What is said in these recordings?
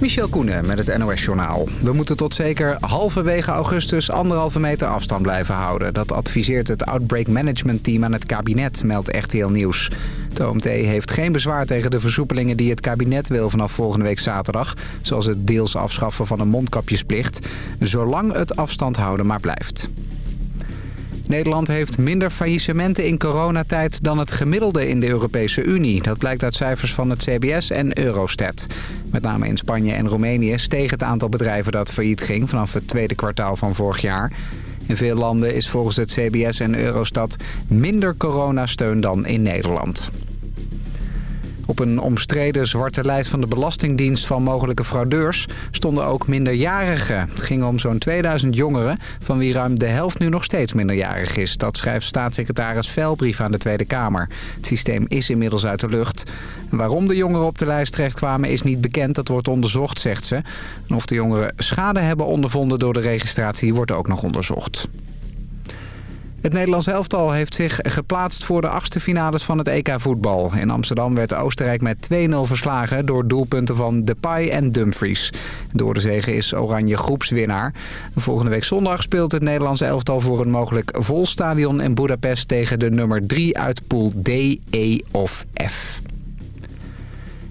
Michel Koenen met het NOS-journaal. We moeten tot zeker halverwege augustus anderhalve meter afstand blijven houden. Dat adviseert het Outbreak Management Team aan het kabinet, meldt RTL Nieuws. De OMT heeft geen bezwaar tegen de versoepelingen die het kabinet wil vanaf volgende week zaterdag. Zoals het deels afschaffen van een mondkapjesplicht. Zolang het afstand houden maar blijft. Nederland heeft minder faillissementen in coronatijd dan het gemiddelde in de Europese Unie. Dat blijkt uit cijfers van het CBS en Eurostat. Met name in Spanje en Roemenië steeg het aantal bedrijven dat failliet ging vanaf het tweede kwartaal van vorig jaar. In veel landen is volgens het CBS en Eurostat minder coronasteun dan in Nederland. Op een omstreden zwarte lijst van de Belastingdienst van mogelijke fraudeurs stonden ook minderjarigen. Het ging om zo'n 2000 jongeren, van wie ruim de helft nu nog steeds minderjarig is. Dat schrijft staatssecretaris Velbrief aan de Tweede Kamer. Het systeem is inmiddels uit de lucht. Waarom de jongeren op de lijst terechtkwamen is niet bekend. Dat wordt onderzocht, zegt ze. En of de jongeren schade hebben ondervonden door de registratie wordt ook nog onderzocht. Het Nederlands elftal heeft zich geplaatst voor de achtste finales van het EK voetbal. In Amsterdam werd Oostenrijk met 2-0 verslagen door doelpunten van Depay en Dumfries. Door de zege is Oranje groepswinnaar. Volgende week zondag speelt het Nederlands elftal voor een mogelijk vol stadion in Budapest tegen de nummer 3 uit pool D, E of F.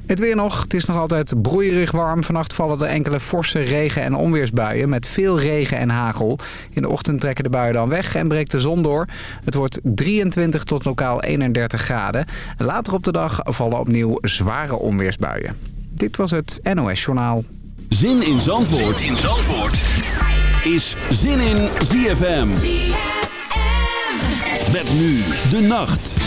Het weer nog. Het is nog altijd broeierig warm. Vannacht vallen er enkele forse regen- en onweersbuien met veel regen en hagel. In de ochtend trekken de buien dan weg en breekt de zon door. Het wordt 23 tot lokaal 31 graden. Later op de dag vallen opnieuw zware onweersbuien. Dit was het NOS Journaal. Zin in Zandvoort, zin in Zandvoort. is Zin in ZFM. ZFM. Met nu de nacht.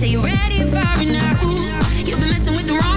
Say you're ready for it now. You've been messing with the wrong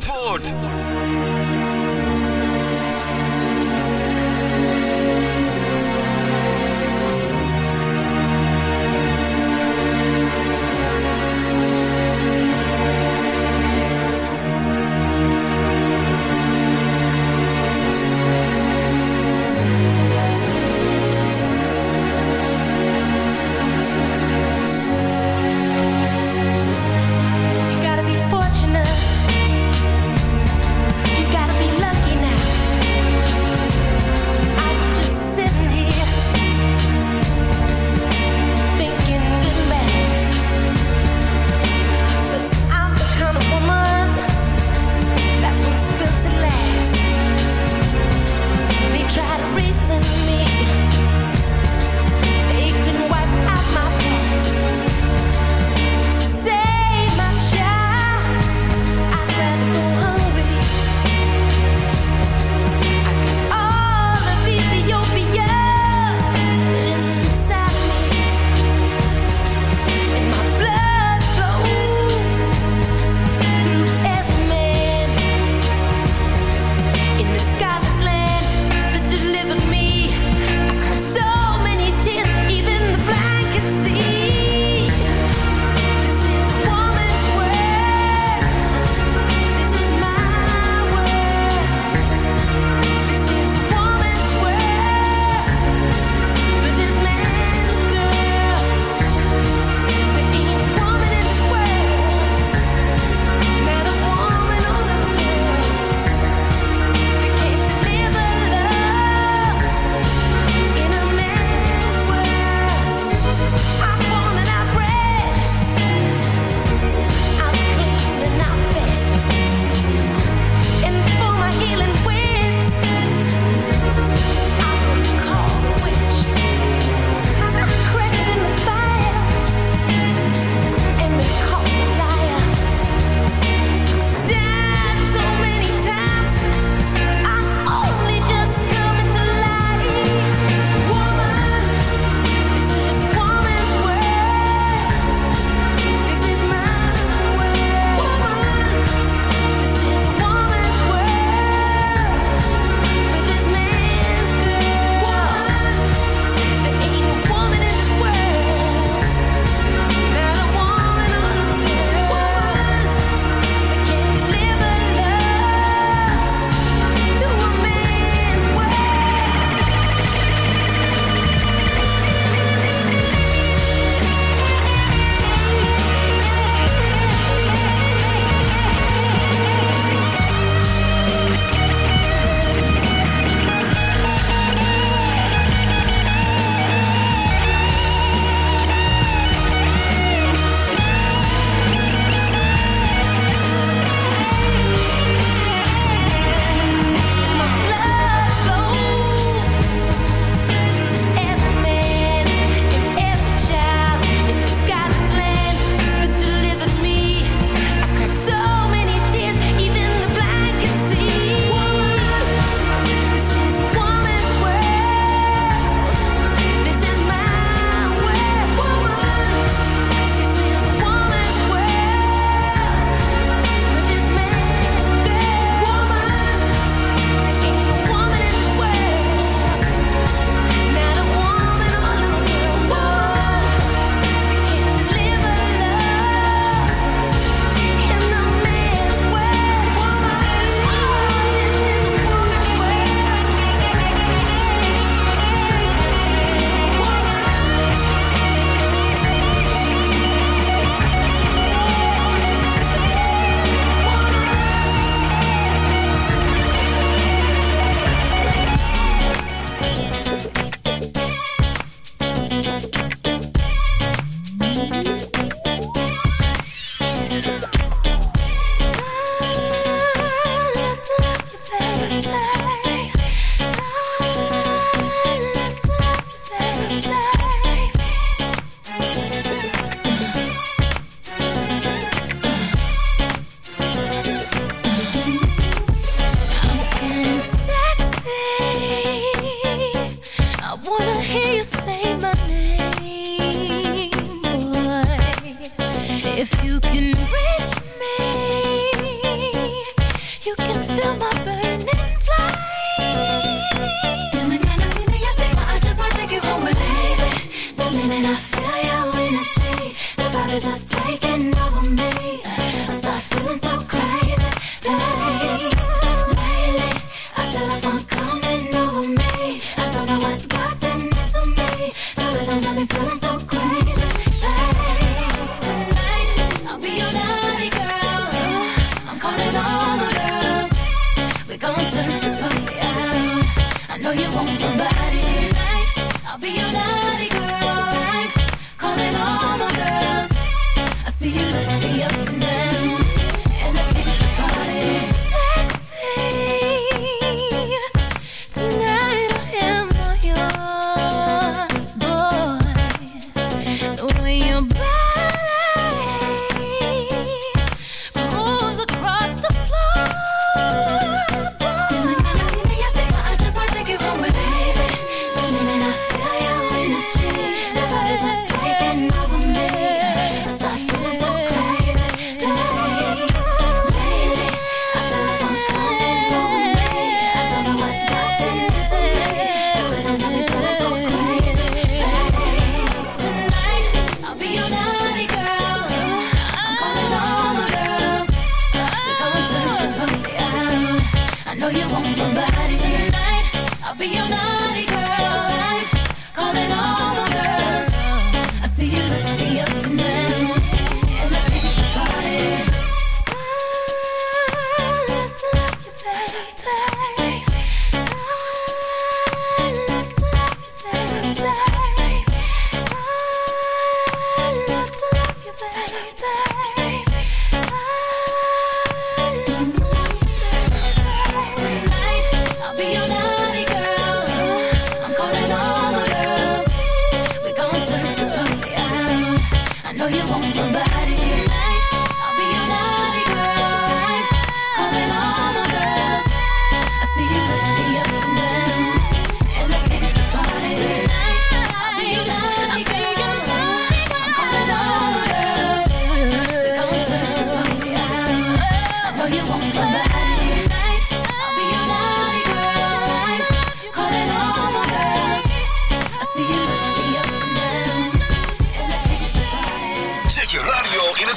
Boot.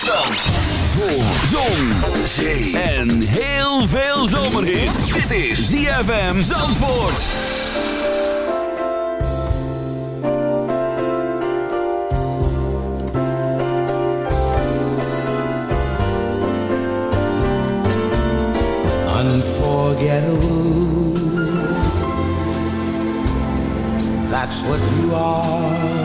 Zandvoort. Voor zon, zee en heel veel zomerhit. Dit is ZFM Zandvoort. Unforgettable. That's what you are.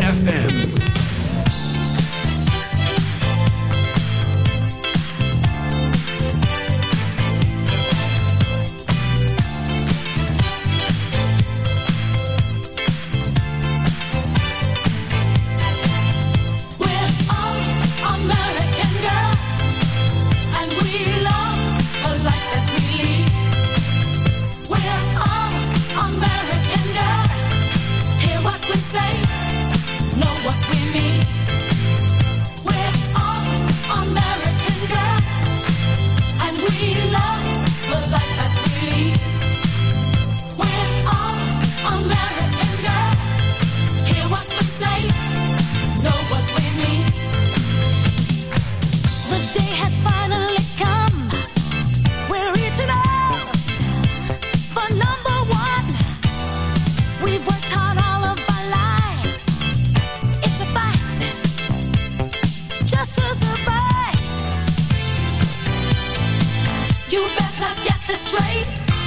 Zomer. straight.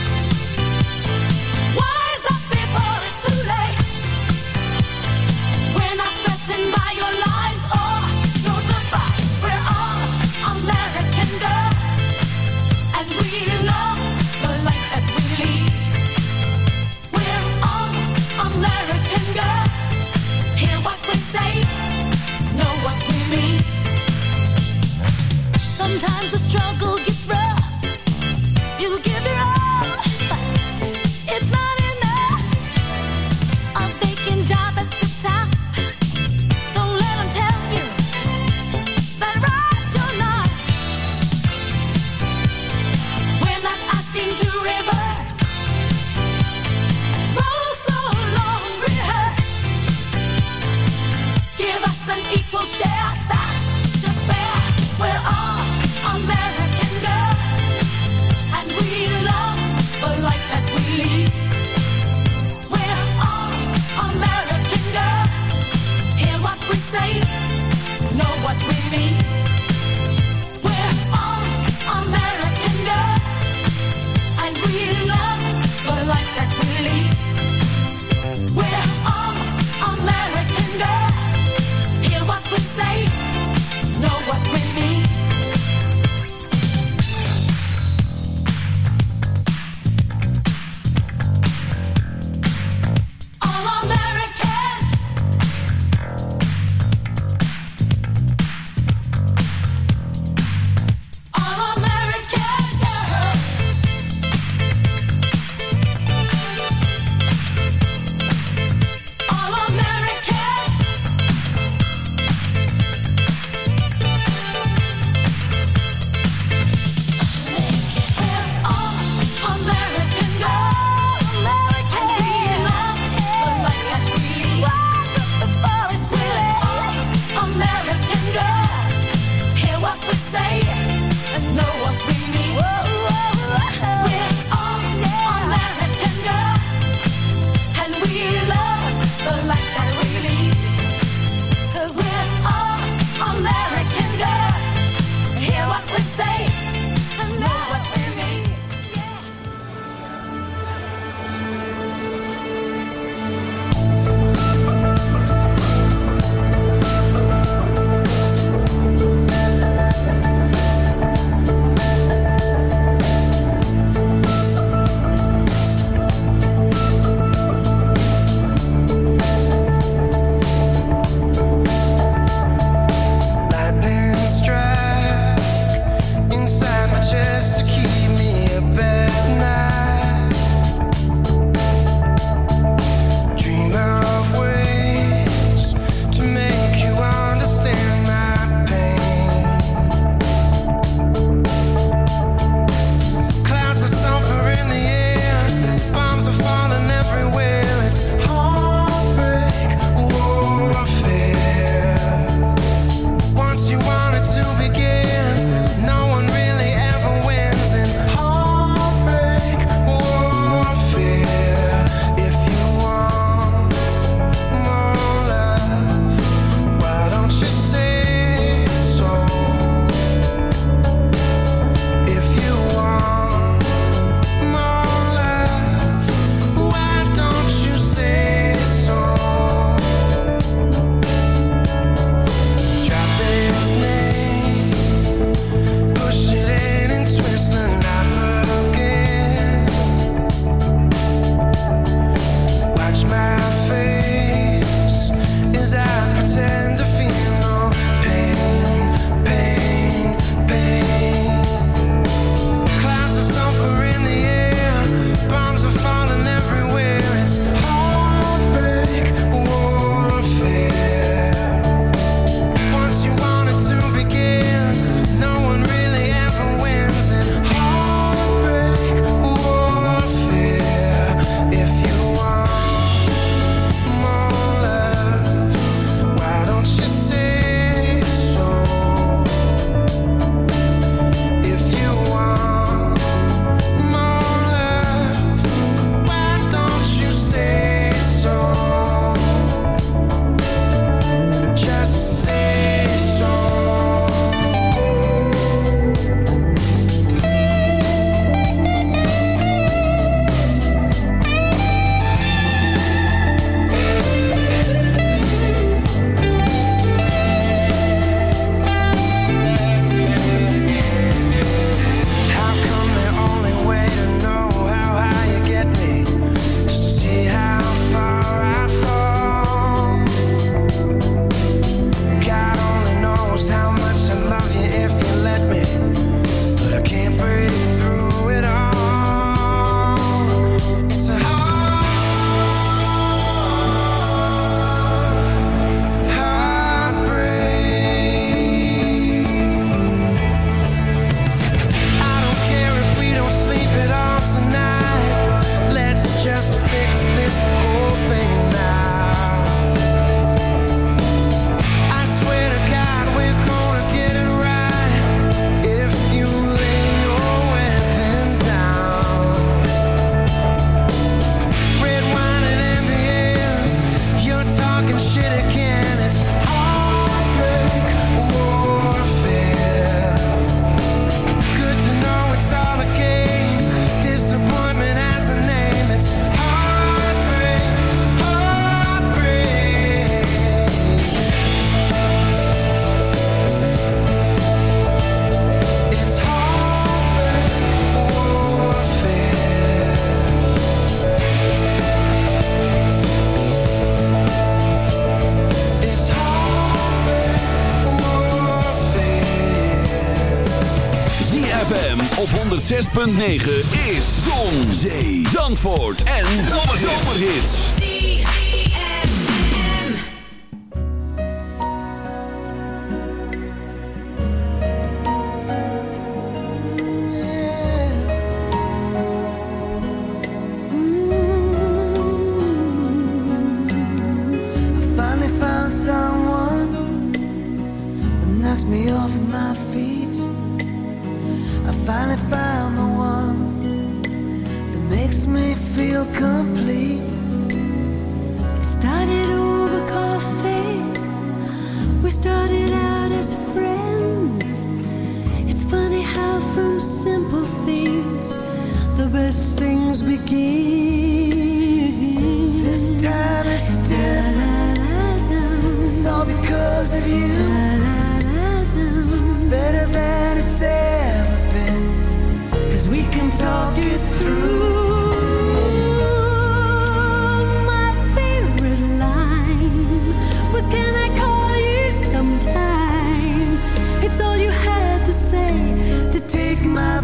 106.9 best things begin. This time is different. It's all because of you. It's better than it's ever been. Cause we can talk it through.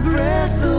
breath away.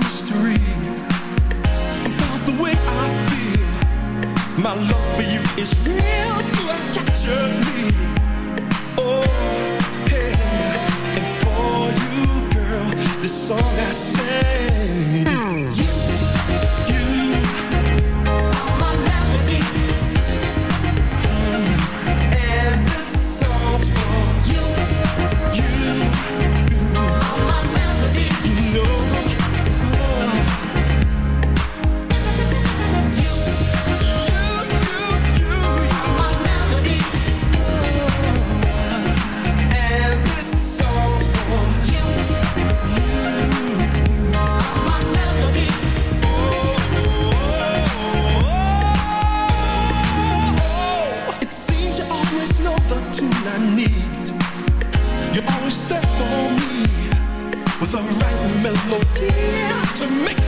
Mystery about the way I feel. My love for you is real. You have captured to make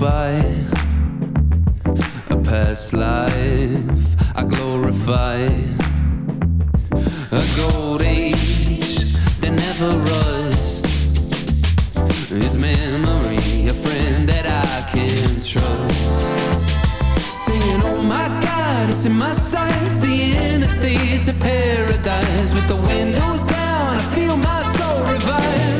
by a past life I glorify. A gold age that never rusts is memory a friend that I can trust? Singing oh my god it's in my sights. The interstate to paradise. With the windows down I feel my soul revive.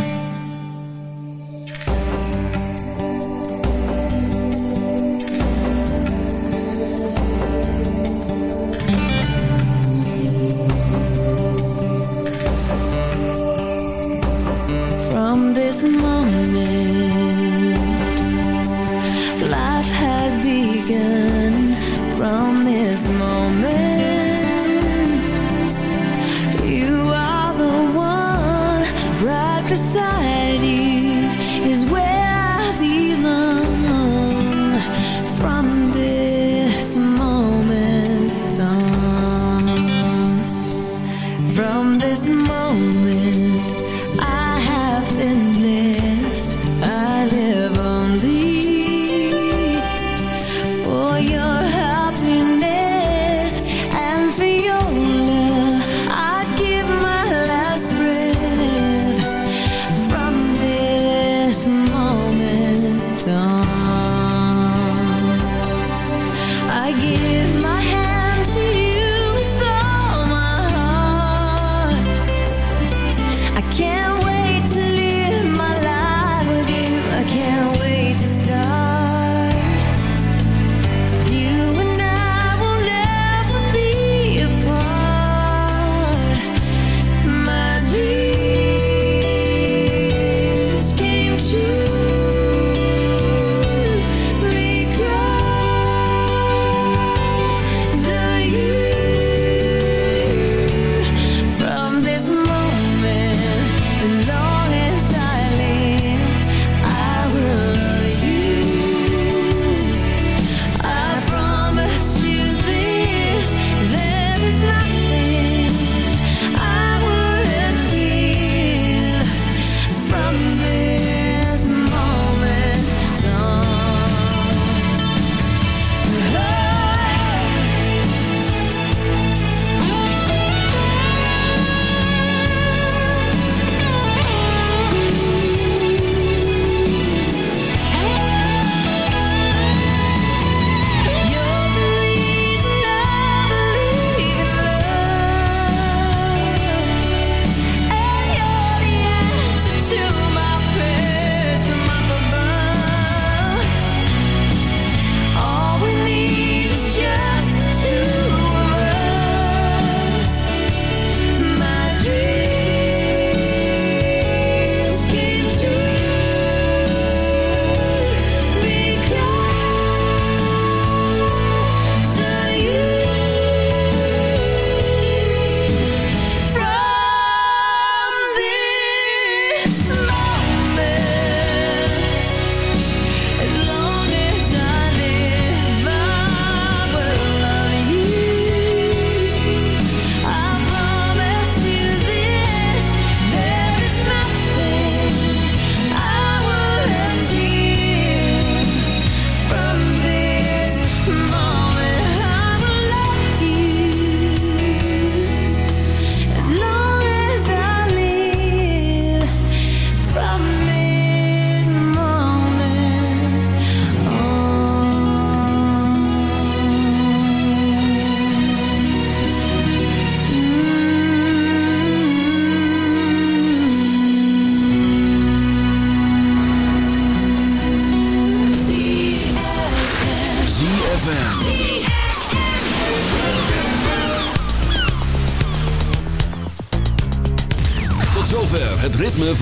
Cause